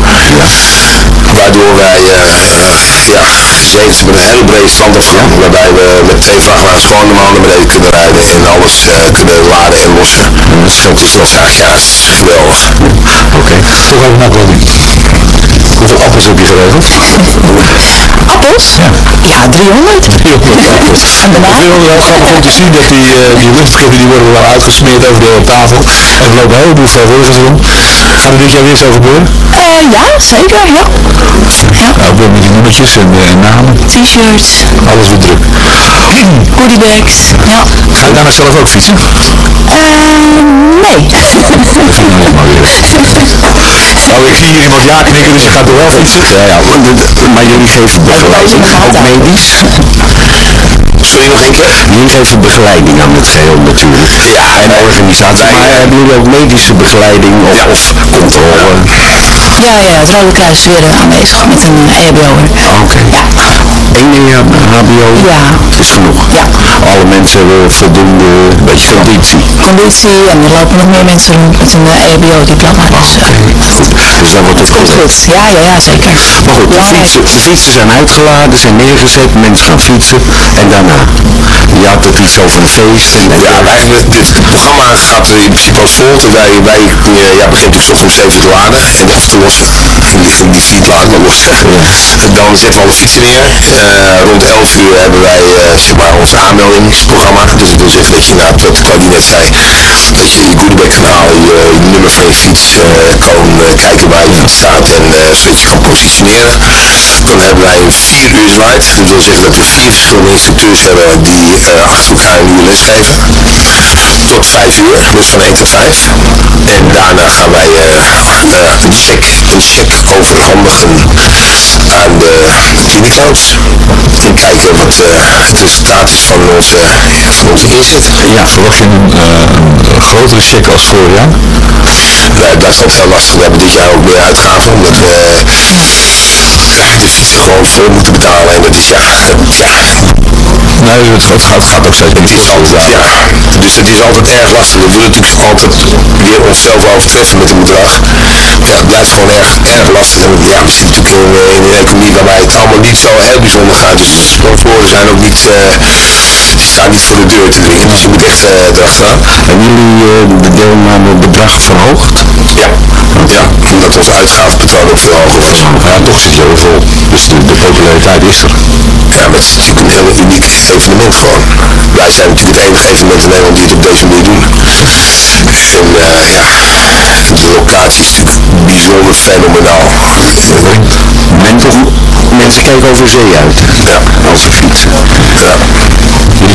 Waardoor wij, eh ja, Zeven met een hele brede strandafgang, waarbij we met twee vrachtwagens gewoon normaal naar beneden kunnen rijden en alles eh, kunnen laden en lossen. En dat scheelt dus wel. Ja, ja, is geweldig. Oké, toch even naar. Hoeveel appels heb je geregeld? Appels? Ja. Ja, 300. [laughs] En Ik bananen? vind het grappig om te zien dat die, eh, die luchtgiften die worden wel uitgesmeerd over de hele tafel. En er lopen een heleboel vrijwilligers rond. Gaat er dit jaar weer zo gebeuren? Eh, ja, zeker, ja. Nou, ook weer met die nummertjes en, eh, en namen. T-shirts, Alles weer druk. [clears throat] goodiebags, ja. Ga je daarna zelf ook fietsen? Eh, nee. [laughs] Dat vind ik nou niet maar weer. Oh, ik zie hier iemand ja knikken, dus je gaat er wel fietsen. Ja, ja, maar, jullie geven begeleiding, ook medisch. Sorry nog één keer? Jullie geven begeleiding aan het geheel natuurlijk. Ja, En de organisatie. Maar hebben jullie ook medische begeleiding of, of controle? Ja, ja, het Rode Kruis is weer eh, aanwezig met een EHBO'er. Oké. Eén eh, HBO Ja. is genoeg. Ja. Hebben voldoende beetje conditie. Conditie en er lopen nog meer mensen rond met een eh, EHBO-diploma. Dus eh, Dus dan wordt het komt goed. goed. Ja, ja, ja, zeker. Maar goed, de fietsen, fietsen zijn uitgeladen, zijn neergezet, mensen gaan fietsen. En daarna? Je had het iets over een feest. En, Ja, wij, we- dit programma gaat in principe als volgt. Wij, wij eh, ja, beginnen op ochtend om 7 te laden en of te Niet, niet fiets laden, maar. Dan zetten we alle fietsen neer. Eh, rond 11 uur hebben wij eh, zeg maar ons aanmeldingsprogramma. Dus dat wil zeggen dat je, Claudie net zei, dat je je goodiebag kan halen, je, je nummer van je fiets, eh, kan kijken waar je fiets staat en zodat je kan positioneren. Dan hebben wij een 4 uur ride. Dat wil zeggen dat we vier verschillende instructeurs hebben die achter elkaar een uur lesgeven. Tot 5 uur, dus van 1 tot 5. En daarna gaan wij eh, eh, een check, een check overhandigen aan de kliniekcoach. En kijken wat eh, het resultaat is van onze, van onze inzet. Ja, verwacht je een, eh, een grotere check als vorig jaar? Nou, blijft altijd heel lastig. We hebben dit jaar ook meer uitgaven, omdat we eh, de fietsen gewoon vol moeten betalen. En dat is ja, ja Nee, het, het gaat, gaat ook steeds het is altijd, ja. Dus het is altijd erg lastig. We willen natuurlijk altijd weer onszelf overtreffen met een bedrag. Ja, het blijft gewoon erg, erg lastig. En ja, we zitten natuurlijk in, een economie waarbij het allemaal niet zo heel bijzonder gaat. Dus sponsoren zijn ook niet, eh, die staan niet voor de deur te dringen. Dus je moet echt eh erachteraan. Hebben jullie eh, de deelnamebedrag verhoogd? Ja. Ja, omdat ons uitgavenpatroon ook verhoogd was. Maar ja, toch zit je vol. Dus de, de populariteit is er. Ja, maar het is natuurlijk een heel uniek evenement gewoon. Wij zijn natuurlijk het enige evenement in Nederland die het op deze manier doen. En eh, ja, de locatie is natuurlijk bijzonder fenomenaal. Men toch, mensen kijken over zee uit. Ja. Als ze fietsen. Ja.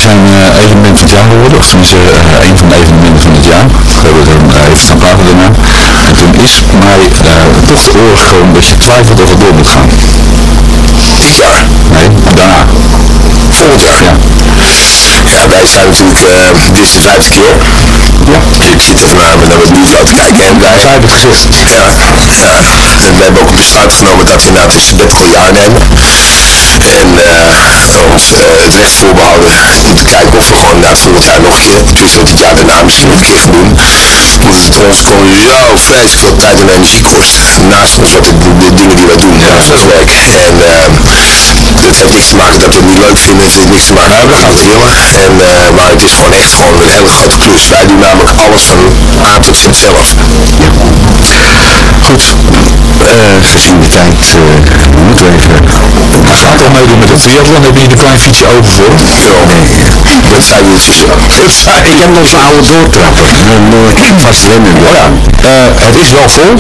Zijn eh, evenement van het jaar geworden, of tenminste eh, een van de evenementen van het jaar. We hebben er eh, even gaan praten daarna. En toen is mij eh, toch te oren gekomen dat je twijfelt of het door moet gaan. Dit jaar, Nee, daarna. volgend jaar. Ja. Ja, wij zijn natuurlijk, eh, dit is de vijfde keer. Ja. Ik zit even naar, naar mijn buurvrouw te kijken. En wij, Zij het gezegd. ja, ja. En we hebben ook een besluit genomen dat we na het sabbatical jaar nemen. En eh, ons eh, het recht voorbehouden om te kijken of we gewoon na volgend jaar nog een keer, dus we dit jaar daarna misschien nog een keer gaan doen. Omdat het ons gewoon zo vreselijk veel tijd en energie kost. Naast ons wat de, de dingen die wij doen, ja, zoals werk. En eh, dat heeft niks te maken dat we het niet leuk vinden. Het heeft niks te maken dat we het niet willen. En, eh, maar het is gewoon echt gewoon een hele grote klus. Wij doen namelijk alles van A tot Z zelf. Goed, eh, gezien de tijd eh, moeten we even al meedoen met de triathlon, heb je een klein fietsje over voor? Dat zijn dus, Ik heb nog zo'n oude doortrapper. Een uh, vast rennen. Oh ja, eh, het is wel vol,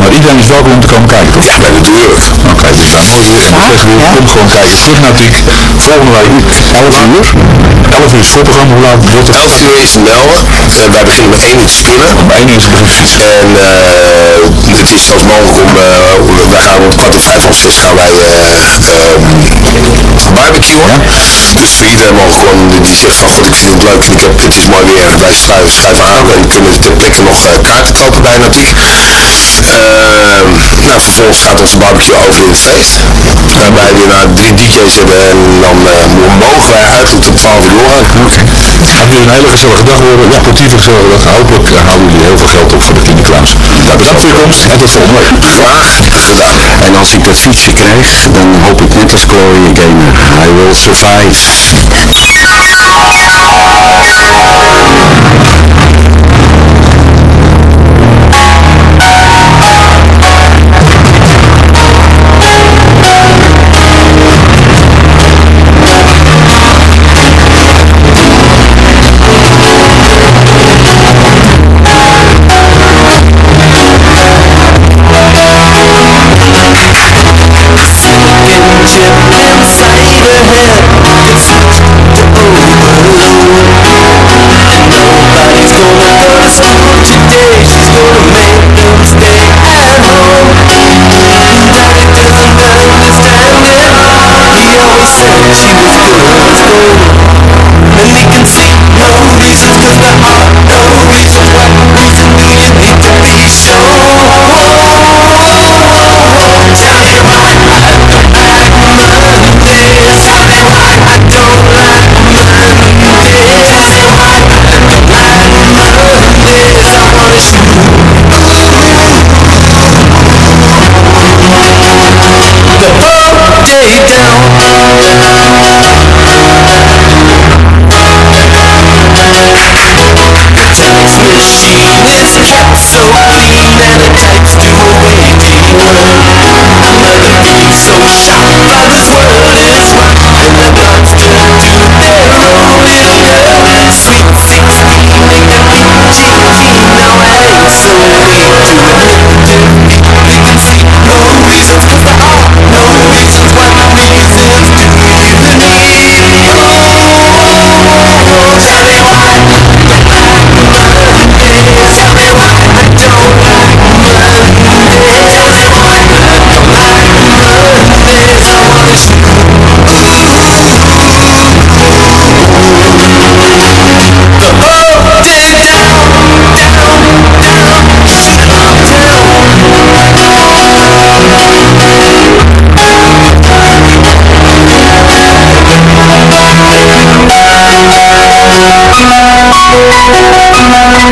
maar iedereen is welkom om te komen kijken, toch? ja, natuurlijk. Oké, dus nou, als je zeggen wil, kom gewoon kijken. Terugnautiek, volgende week 11 uur. 11 uur is voorprogramma, hoe laat wordt het? 11 uur is melden. En wij beginnen met 1 uur te spinnen. Om 1 uur is het begin fietsen. En eh, het is zelfs mogelijk om, eh, om- wij gaan rond kwart of vijf of zes gaan wij ehm, barbecuen. Dus voor iedereen mogen gewoon, die die zegt van god ik vind het leuk, ik heb, het is mooi weer, wij schuiven, schuiven aan en kunnen ter plekke nog eh, kaarten kopen bij Nautiek. Ehm, nou, vervolgens gaat onze barbecue over in het feest. Waarbij we nou drie DJ's hebben en dan eh, mogen wij eigenlijk tot 12 uur doorgaan. Het gaat weer een hele gezellige dag worden, ja, sportieve gezellige dag. Hopelijk eh, houden jullie heel veel geld op voor de Kinderklaas. Dat is voor je komst en tot volgende week. Graag gedaan. En als ik dat fietsje krijg, dan hoop ik net als Chloe Gamer. I will survive.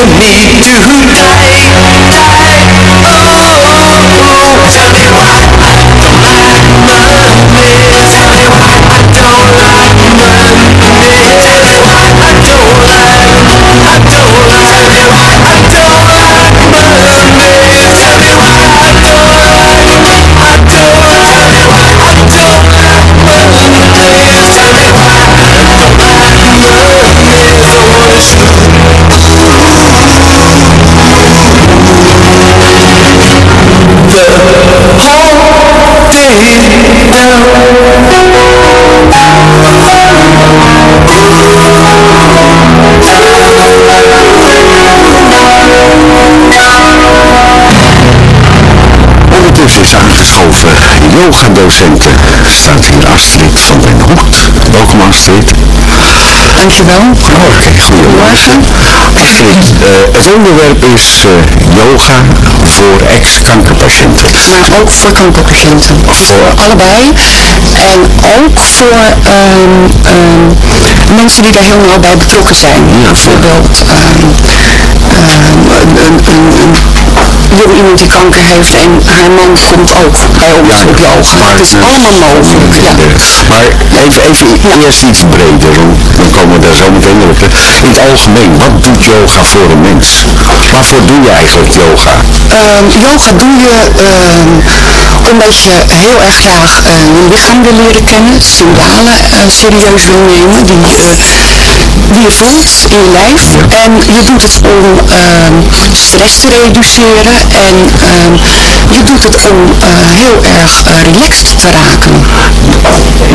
Ondertussen is aangeschoven yoga-docenten. Staat hier Astrid van den Hoed. Welkom. Dankjewel. Oké, goedemorgen. Eh, het onderwerp is eh, yoga voor ex-kankerpatiënten. maar ook voor kankerpatiënten. Voor allebei. En ook voor ehm, ehm, mensen die daar heel nauw bij betrokken zijn. Bijvoorbeeld ehm, een, een, een, een jong iemand die kanker heeft en haar man komt ook bij ons op yoga. Het is allemaal mogelijk. Ja. Maar even, even eerst iets breder, want dan komen we daar zo meteen op. In het algemeen, wat doet yoga voor een mens? Waarvoor doe je eigenlijk yoga? Ehm, yoga doe je ehm, omdat je heel erg graag eh, je lichaam wil leren kennen, signalen eh, serieus wil nemen die, eh, die je voelt in je lijf. En je doet het om ehm, stress te reduceren en ehm, je doet het om eh, heel erg eh, relaxed te raken.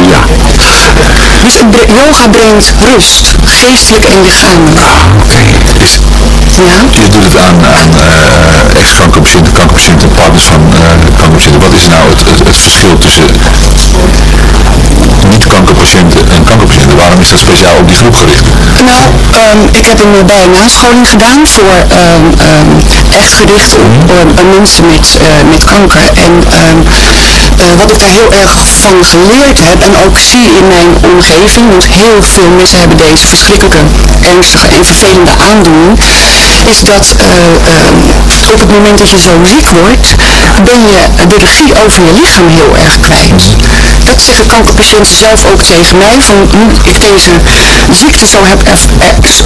Ja. Dus yoga brengt rust, geestelijk en lichamelijk. Oké, dus Ja? je doet het aan, aan eh, ex-kankerpatiënten, kankerpatiënten, partners van kankerpatiënten. Wat is nou het, het, het verschil tussen niet-kankerpatiënten en kankerpatiënten? Waarom is dat speciaal op die groep gericht? Nou, ehm, ik heb een bij nascholing gedaan voor ehm, echt gericht op mensen met, eh, met kanker. En ehm, eh, wat ik daar heel erg van geleerd heb en ook zie in mijn omgeving, want heel veel mensen hebben deze verschrikkelijke, ernstige en vervelende aandoening, is dat eh, op het moment dat je zo ziek wordt, ben je de regie over je lichaam heel erg kwijt. Dat zeggen kankerpatiënten zelf ook tegen mij, van nu ik deze ziekte zo heb er-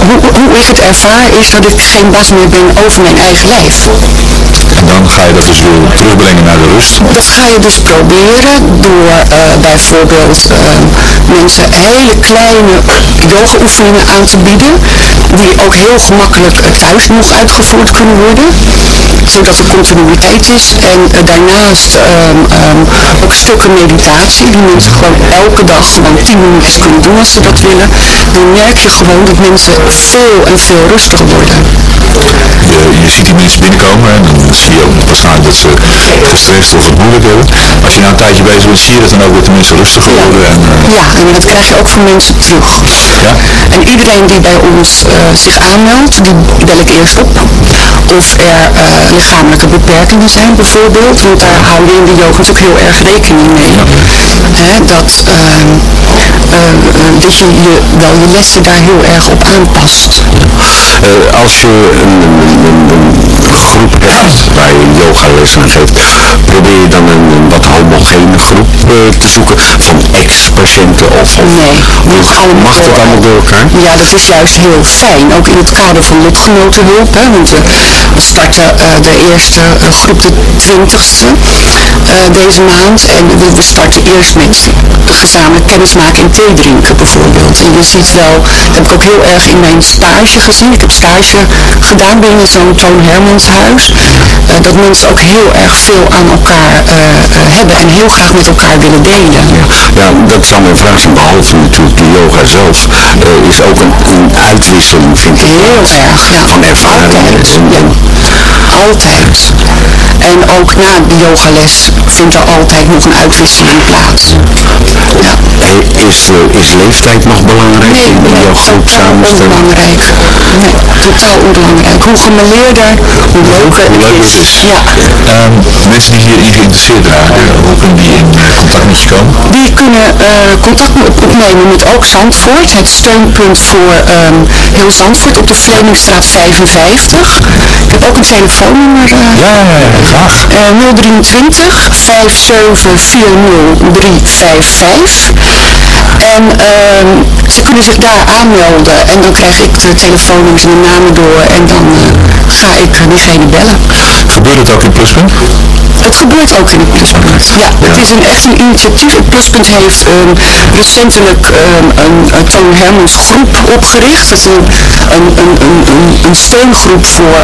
hoe, hoe ik het ervaar is dat ik geen baas meer ben over mijn eigen lijf. En dan ga je dat dus weer terugbrengen naar de rust. Dat ga je dus proberen door eh, bijvoorbeeld ehm, mensen hele kleine yoga-oefeningen aan te bieden, die ook heel gemakkelijk eh, thuis nog uitgevoerd kunnen worden, zodat er continuïteit is. En eh, daarnaast ehm, ehm, ook stukken meditatie, die mensen gewoon elke dag gewoon 10 minuutjes kunnen doen als ze dat willen. Dan merk je gewoon dat mensen veel en veel rustiger worden. Je, je ziet die mensen binnenkomen en dan zie je ook waarschijnlijk dat ze gestrest of het moeilijk hebben. Als je na een tijdje bezig bent, zie je dat dan ook dat de mensen rustiger worden. En, eh, Ja, en dat krijg je ook van mensen terug. ja? En iedereen die bij ons eh, zich aanmeldt, die bel ik eerst op. Of er eh, lichamelijke beperkingen zijn bijvoorbeeld, want daar hou je in de yoga natuurlijk heel erg rekening mee. Hè, dat, ehm, eh, eh, dat je, je wel je lessen daar heel erg op aanpast. Eh, als je een, een, een- een groep hebt waar je yogales aan geeft, probeer je dan een, wat homogene groep te zoeken van ex-patiënten of, of Nee, allemaal, mag het allemaal door elkaar? Ja, dat is juist heel fijn, ook in het kader van lotgenotenhulp. Hè, want we, starten de eerste groep de 20ste eh, deze maand. En we starten eerst met gezamenlijk kennismaken en thee drinken bijvoorbeeld. En je ziet wel, dat heb ik ook heel erg in mijn stage gezien. Ik heb stage gedaan binnen zo'n Toon Hermans huis. eh, dat mensen ook heel erg veel aan elkaar eh, eh, hebben en heel graag met elkaar willen delen. Ja, dat zou mijn vraag zijn, behalve natuurlijk de yoga zelf, is ook een, een uitwisseling, vind ik. Heel erg, ja. Van ervaringen. En, ja. Altijd. En ook na de yogales vindt er altijd nog een uitwisseling plaats. Ja. eh, is, eh, is leeftijd nog belangrijk Nee, in nee, jouw groep totaal samenstellen? onbelangrijk. Nee, totaal onbelangrijk. Hoe gemeleerder, hoe leuker het is. Ja. Ehm, mensen die hierin geïnteresseerd raken, hoe kunnen die in contact met je komen? Die kunnen eh, contact op- opnemen met ook Zandvoort, het steunpunt voor ehm, heel Zandvoort op de Vlemingstraat 55. Ik heb ook een telefoonnummer. eh, Ja, ja, ja, graag. Eh, 023 5740 355. En ehm, ze kunnen zich daar aanmelden en dan krijg ik de telefoonnummers met name door en dan eh, ga ik eh, diegene bellen. Gebeurt het ook in Pluspunt? Het gebeurt ook in het Pluspunt. Ja, het is een, echt een initiatief. Het Pluspunt heeft ehm, recentelijk ehm, een, een Toon Hermans groep opgericht. Dat is een, een, een, een, steungroep voor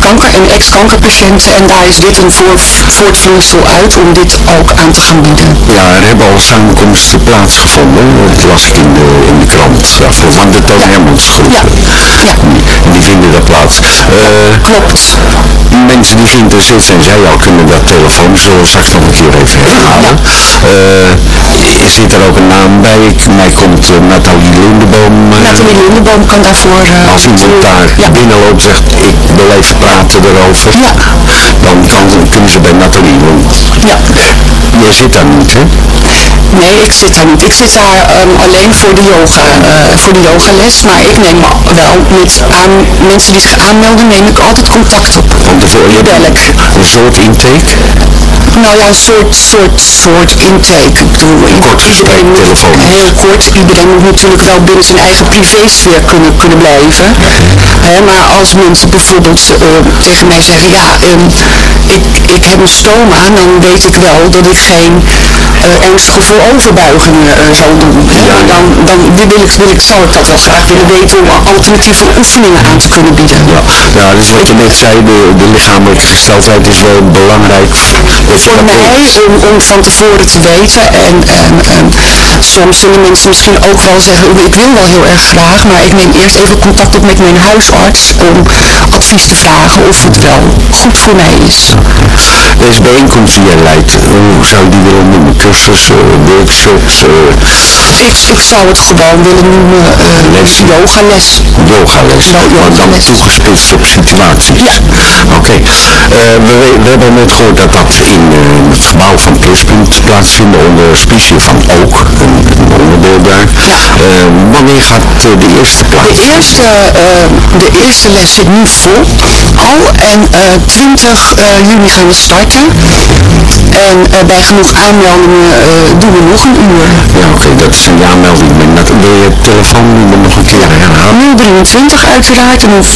kanker en ex-kankerpatiënten. En daar is dit een voor, voortvloeisel uit om dit ook aan te gaan bieden. Ja, er hebben al samenkomsten plaatsgevonden, dat las ik in de, in de krant, ja, voor van de Toon Hermans groep. Ja, ja. En die vinden daar plaats. Eh, Klopt. Mensen die geïnteresseerd zijn, zei al, kunnen dat telefoon. Zullen we straks nog een keer even herhalen. Eh, zit er ook een naam bij? Mij komt uh, Nathalie Lindeboom. Uh, Nathalie Lindeboom kan daarvoor... als iemand daar ja. binnenloopt zegt, ik wil even praten erover. Ja. Dan kan, kunnen ze bij Nathalie. Ja. Jij zit daar niet, hè? Nee, ik zit daar niet. Ik zit daar um, alleen voor de yoga, uh, voor de yogales. Maar ik neem wel met aan, mensen die zich aanmelden, neem ik altijd contact op. bel ik. Een soort intake? Nou ja, een soort, soort, soort intake. Ik bedoel, kort gesprek, telefoon. Heel kort. Iedereen moet natuurlijk wel binnen zijn eigen privésfeer kunnen, kunnen blijven. He, maar als mensen bijvoorbeeld uh, tegen mij zeggen, ja, um, ik, ik heb een stoma, dan weet ik wel dat ik geen uh, ernstige vooroverbuigingen uh, zal doen. Dan, dan wil ik, wil ik, zou ik dat wel graag willen weten om alternatieve oefeningen aan te kunnen bieden. Ja, ja dus wat je net zei, de, de lichamelijke gesteldheid is wel belangrijk voor mij om, om van tevoren te weten. En, en, en soms zullen mensen misschien ook wel zeggen, ik wil wel heel erg graag, maar ik neem eerst even contact op met mijn huisarts om advies te vragen of het wel goed voor mij is. Deze bijeenkomst die jij leidt, hoe zou je die willen noemen? Cursus, uh, workshops? Uh... Ik, ik zou het gewoon willen noemen uh, les. yogales. Yogales, maar dan toegespitst op situatie. Ja. Oké, okay. we, we hebben net gehoord dat dat in het gebouw van Pluspunt plaatsvinden onder auspicie van Ook, een, een onderdeel daar. Ja. wanneer gaat de eerste plaats? De eerste, de eerste les zit nu vol al en 20 juni gaan we starten. En uh, bij genoeg aanmeldingen uh, doen we nog een uur. Ja, oké, okay, dat is een aanmelding. Dat, wil je telefoonnummer nog een keer herhalen? 023 uiteraard en 5740355.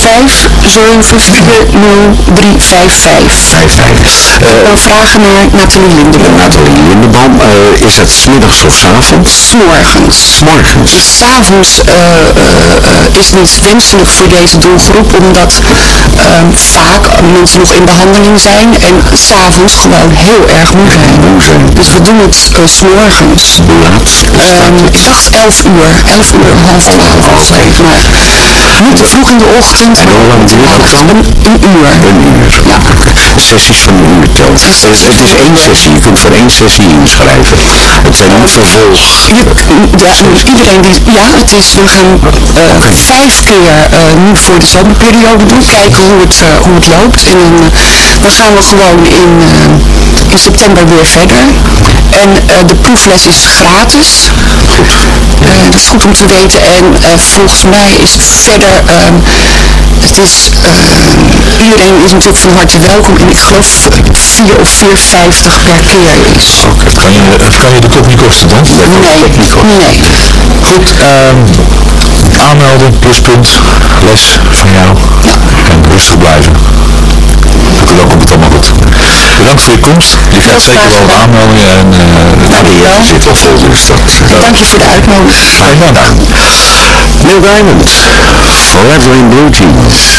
Uh, dan vragen naar Nathalie Lindeboom. Nathalie Lindeboom, is het smiddags of s avonds? S'morgens. S'morgens. S'avonds is niet wenselijk voor deze doelgroep, omdat vaak mensen nog in behandeling zijn en s'avonds gewoon heel erg moe zijn. Moe zijn. Dus we doen het uh, s'morgens. Hoe laat? Um, ik dacht 11 uur. 11 uur, half 12 of zo. Maar niet te vroeg in de ochtend. En hoe lang duurt dat dan? Een, uur. Een uur. Ja. Sessies van een uur telt. Het, het is één sessie. Je kunt voor één sessie inschrijven. Het zijn niet vervolg. Je, ja, iedereen die... Ja, het is... We gaan uh, vijf keer uh, nu voor de zomerperiode doen. Kijken hoe het, uh, hoe het loopt. En dan, dan gaan we gewoon in, in september weer verder. En uh, de proefles is gratis. Uh, dat is goed om te weten. En volgens mij is het verder... Um, het is, iedereen is natuurlijk van harte welkom. En ik geloof 4 of 4,50 per keer is. Oké, het, kan je, het kan je de kop niet kosten dan? Nee, nee. Goed, um, aanmelden, pluspunt, les van jou. Ja. En rustig blijven. Dan komt het allemaal goed. Bedankt voor je komst. Je krijgt zeker wel aanmeldingen en uh, wel. zit al vol, dus dat... Dank je voor de uitnodiging. Fijn dank. Neil Diamond, Forever in Blue Jeans.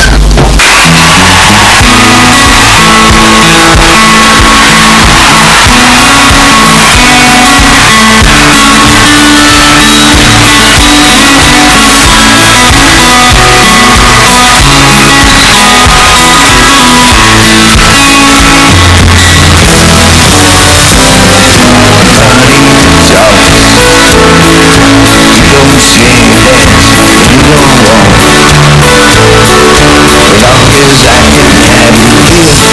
Saturday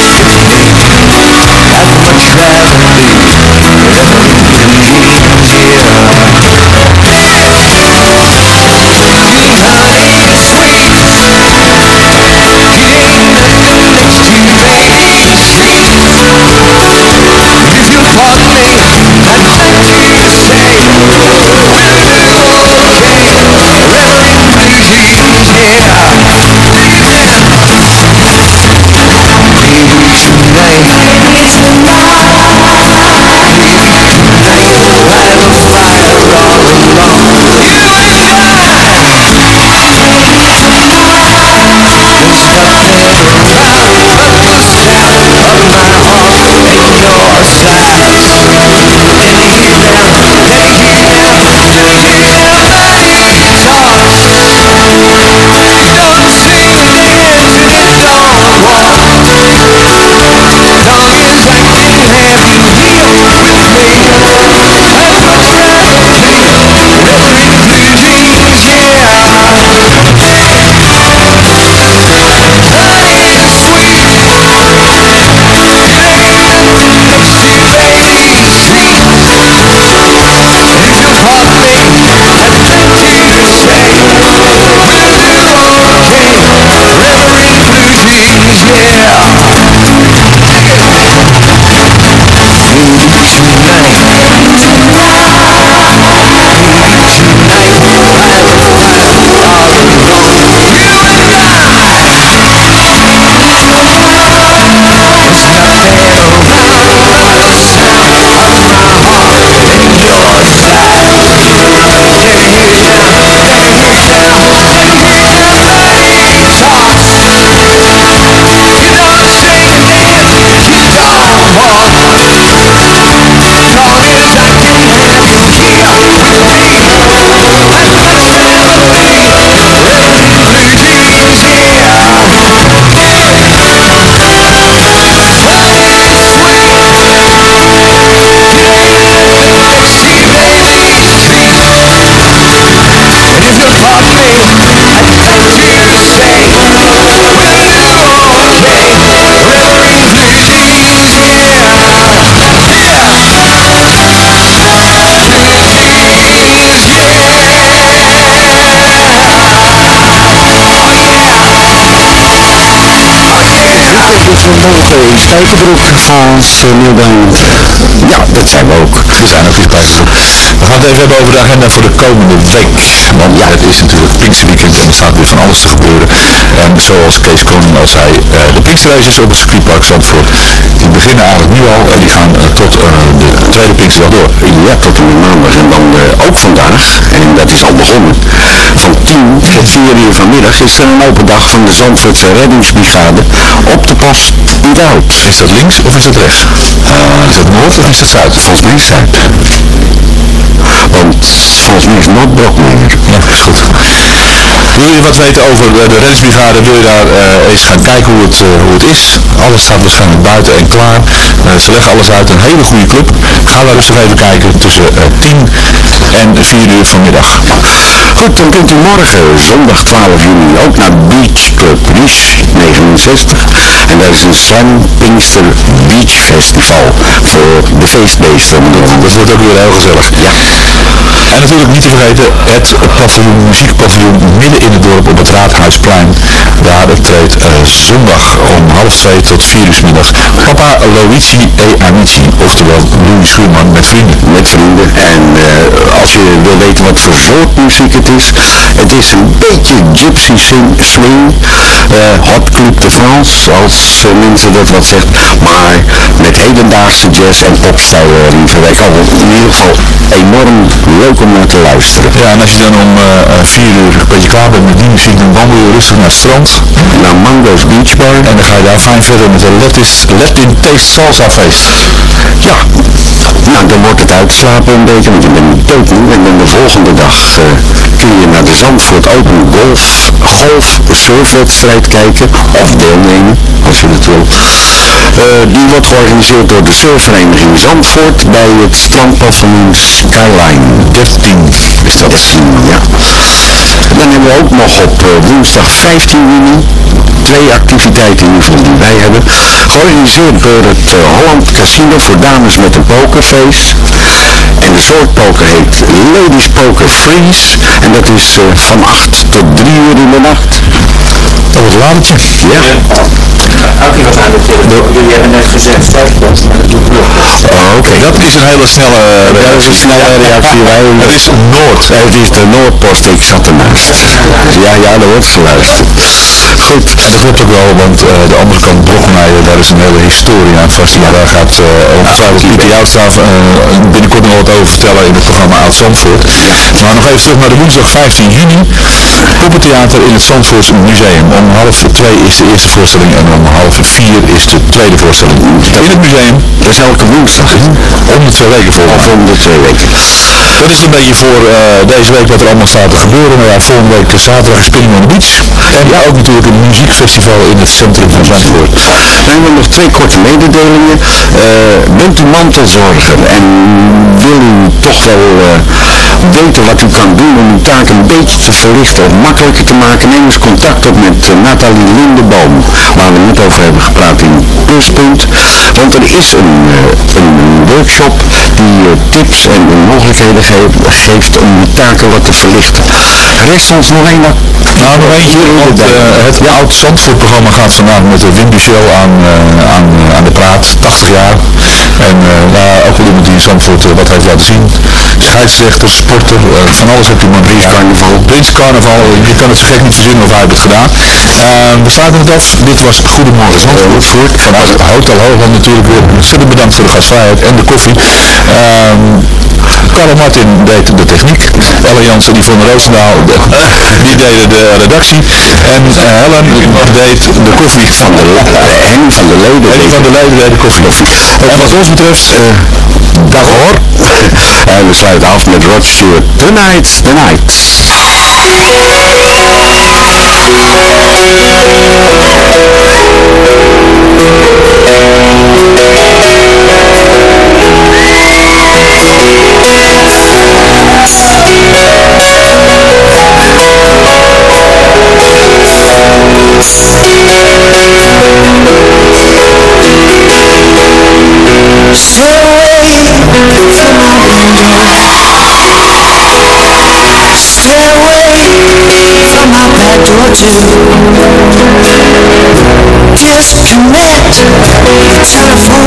Spijkerbroek als uh, Neil Diamond. Ja, dat zijn we ook. We zijn ook in Spijkerbroek. We gaan het even hebben over de agenda voor de komende week. Want ja, het is natuurlijk Pinksterweekend en er staat weer van alles te gebeuren. En zoals Kees Koning al zei, uh, de Pinksterraces op het circuitpark Zandvoort, die beginnen eigenlijk nu al en die gaan uh, tot uh, de tweede Pinksterdag door. Ja, tot en met maandag. En dan ook vandaag, en dat is al begonnen, van 10 tot 4 uur vanmiddag is er een open dag van de Zandvoortse reddingsbrigade op de post in het Oud. Is dat links of is dat rechts? is dat noord of is dat zuid? Volgens mij is zuid. Want volgens mij is Noordbrokmeijer. Ja, is goed. Wil je wat weten over de, de reddingsbrigade, wil je daar uh, eens gaan kijken hoe het, uh, hoe het is. Alles staat waarschijnlijk buiten en klaar. Uh, ze leggen alles uit, een hele goede club. Ga daar rustig even kijken tussen 10 en 4 uur vanmiddag. Goed, dan kunt u morgen, zondag 12 juni, ook naar Beach Club Riche 69. En dat is een Slam Pinkster Beach Festival voor de feestbeesten. Dat wordt ook weer heel gezellig. Ja. En natuurlijk niet te vergeten het paviljoen, muziekpaviljoen midden in het dorp op het Raadhuisplein. Daar treedt uh, zondag om half twee tot vier uur middags Papa Luigi e Oftewel Louis Schuurman met vrienden. Met vrienden. En uh, als je wil weten wat voor soort muziek het is, het is een beetje gypsy swing, uh, hot club de France, als mensen dat wat zegt, maar met hedendaagse jazz en popstijl erin verwerkt. Al in ieder geval enorm leuk om naar te luisteren. Ja, en als je dan om uh, vier uur een beetje klaar bent met die muziek, dan wandel je rustig naar het strand. Naar Mango's Beach Bar. En dan ga je daar fijn verder met een Latin, Latin Taste Salsa feest. Ja, nou dan wordt het uitslapen een beetje, want je bent doodmoe. En dan de volgende dag uh, kun je naar de Zandvoort Open Golf, golf surfwedstrijd kijken. Of deelnemen, als je dat wil. Uh, die wordt georganiseerd door de surfvereniging Zandvoort bij het strandpaviljoen Skyline 13 is dat. 13, ja. Dan hebben we ook nog op uh, woensdag 15 juni twee activiteiten in ieder geval die wij hebben. Georganiseerd door het uh, Holland Casino voor dames met een pokerface. En de soort poker heet Ladies Poker Freeze. En dat is uh, van 8 tot 3 uur in de nacht. Dat wordt laatje. Ja. Ook wat aan het Jullie hebben net gezegd maar dat doet nog. Oh, oké. Dat is een hele snelle Dat is een snelle reactie. Wij, het is Noord. Het is de Noordpost, ik zat ernaast. Ja, ja, daar wordt geluisterd. Goed, dat klopt ook wel, want uh, de andere kant Brokmeijer, daar is een hele historie aan vast. Maar daar gaat uh, ongetwijfeld Pieter Joutstra binnenkort nog wat over vertellen in het programma Oud Zandvoort. Maar nog even terug naar de woensdag 15 juni. Poppentheater in het Zandvoorts Museum. Om half twee is de eerste voorstelling en om half vier is de tweede voorstelling. In het museum. Dat is elke woensdag. Om de twee weken voor. Of om de twee weken. Dat is een beetje voor uh, deze week wat er allemaal staat te gebeuren. Nou ja, volgende week zaterdag is Spinning on the Beach. En ja, ook natuurlijk een muziekfestival in het centrum van Zandvoort. Dan hebben we nog twee korte mededelingen. Uh, bent u mantelzorger en wil u toch wel uh, weten wat u kan doen om uw taak een beetje te verlichten of makkelijker te maken, neem eens contact op met Nathalie Lindeboom. Waar we net over hebben gepraat in Pluspunt. Want er is een, een workshop die tips en mogelijkheden geeft om uw taken wat te verlichten. Rest ons nog één Nou, nog eentje, want uh, het ja. Oud Zandvoort programma gaat vandaag met de Wim Show aan, uh, aan, aan de praat, 80 jaar. En nou, ook wel iemand die in Zandvoort wat heeft laten zien. Scheidsrechter, sporter, van alles op die man. Prins Carnaval. Prins Carnaval, je kan het zo gek niet verzinnen of hij heeft het gedaan. we sluiten het af. Dit was Goedemorgen Zandvoort. Vanuit Hotel Hoogland natuurlijk weer. Ontzettend bedankt voor de gastvrijheid en de koffie. Carlo Martin deed de techniek. Ellen Jansen en Yvonne Roosendaal, [laughs] die deden de redactie. En uh, Helen deed de koffie van de, Henny van de Leden. Henny van de Leden deed de koffie. En wat ons betreft, uh, dag hoor. [laughs] en we sluiten af met for The Nights, The Nights. Say from my I door. you Just connect Telephone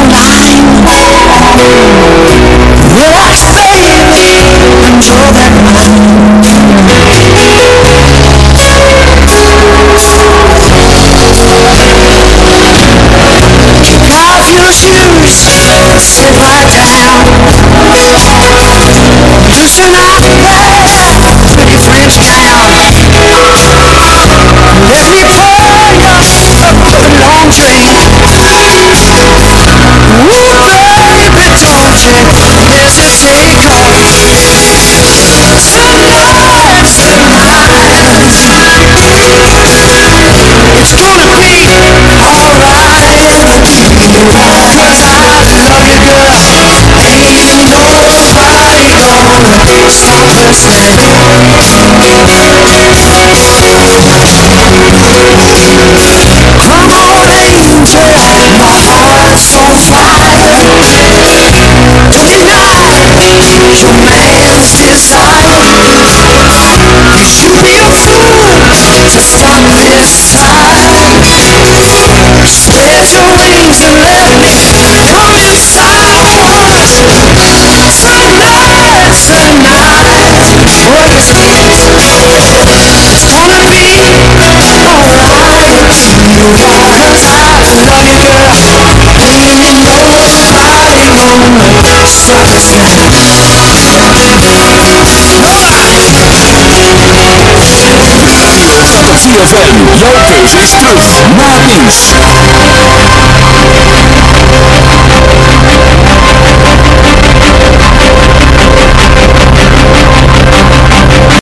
ZFM, jouw keuze is nieuws na het nieuws.